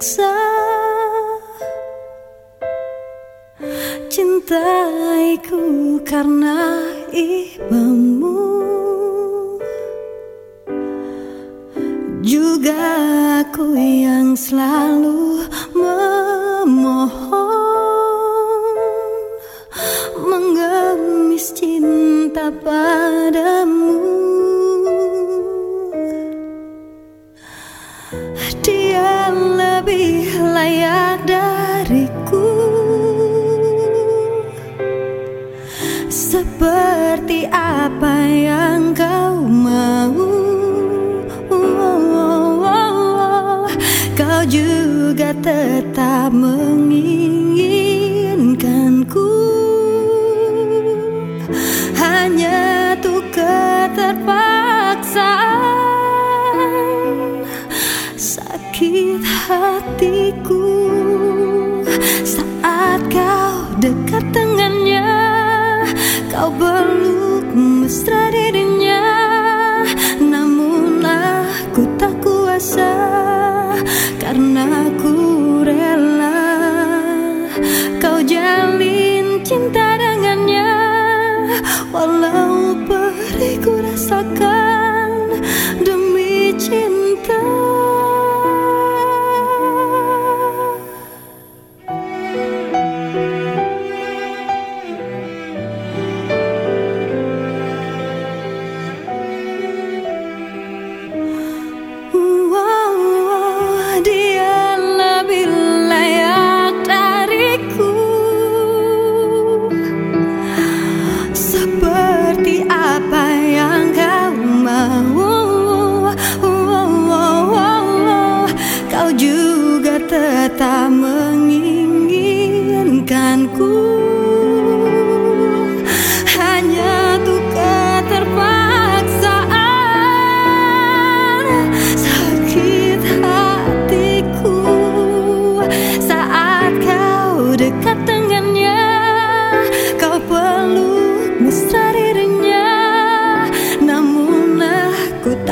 paksa Cintaiku karena ibamu Juga aku yang selalu layak dariku. Seperti apa yang kau mau. Kau juga tetap menginginkanku dekat dengannya Kau peluk mesra dirinya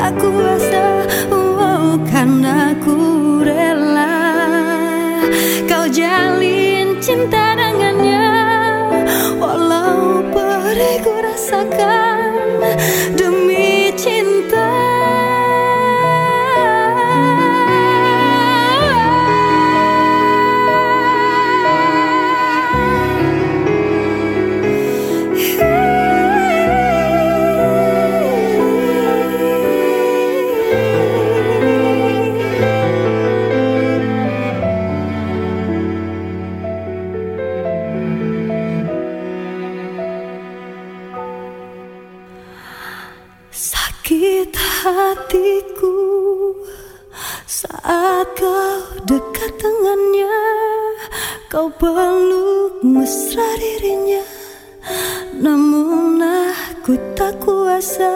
aku kuasa oh, Karena aku jalin cinta dengannya Walau perih ku rasakan demi Sakit hatiku saat kau dekat dengannya. Kau peluk mesra dirinya Namun aku tak kuasa